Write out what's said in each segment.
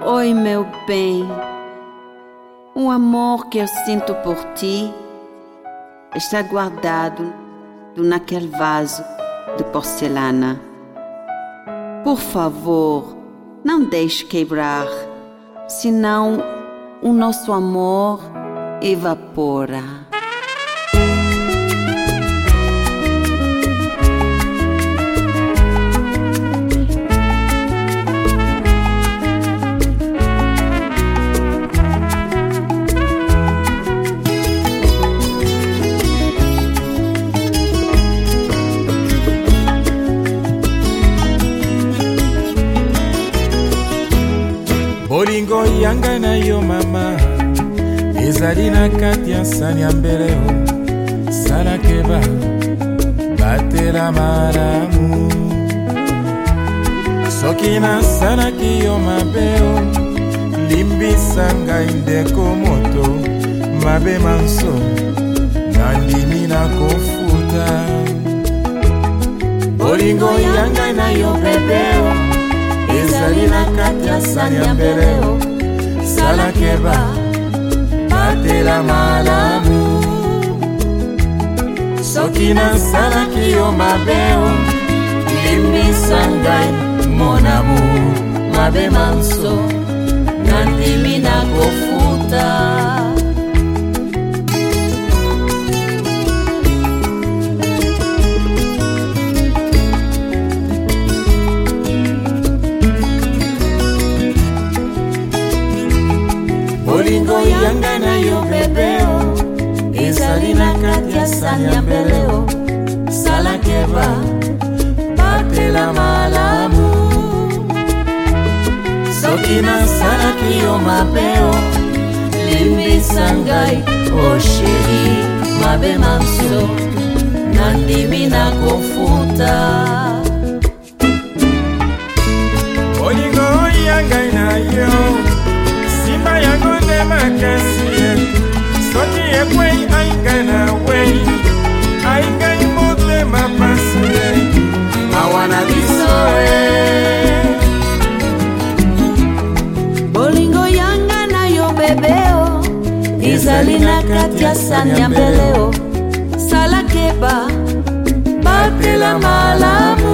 Oi, meu bem, o amor que eu sinto por ti está guardado naquele vaso de porcelana. Por favor, não deixe quebrar, senão o nosso amor evapora. bolingo yanga na yo mama ezali na kati ya sani ya mbele o sala keba batela malamu soki nasalaki yo mabe o limbisa ngai ndeko moto mabe manso nandimi na kofuta bolingo yangai na yo bebe batia sani ya mbele o sala keba batela malamu soki nasalaki yo mabe o limbisa ngai monamu mabe manso sani ya mbele o salakeba batela malamu soki nasalaki yo mabe o limbisa ngai o sheri mabe mamso nandimi na kofuta olingo oya ngai na yo simba yango nde makasi soki ekwei katia sani ya mbele o salakeba batela malamu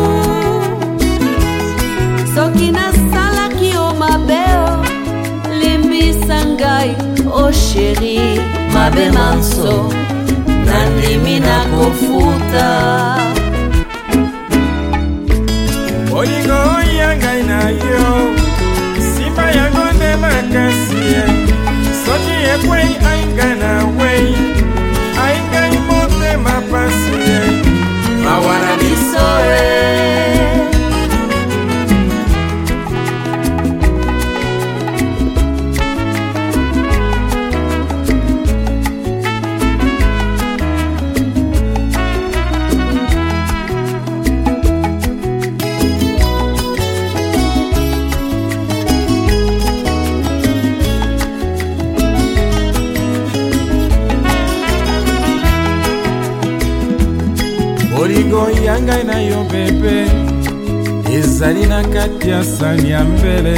soki nasalaki o mabe o limisa ngai o sheri mabe manso nandimi na kofuta olingo oya ngai na yo nsima yango nde makasi ye soki ekwei aingai bolingo ya ngai na yo pepe ezali na kati ya sani ya mbele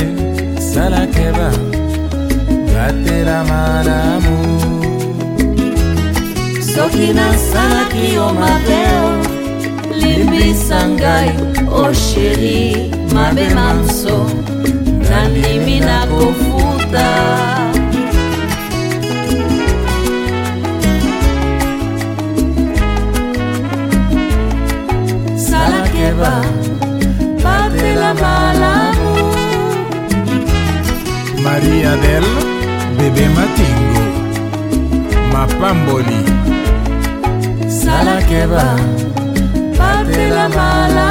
salakeba batela malamu soki nasalaki yo mabeo limbisa ngai o oh sheri mabe mamso marie adel bebe matingo mapamboli salakeba patelamala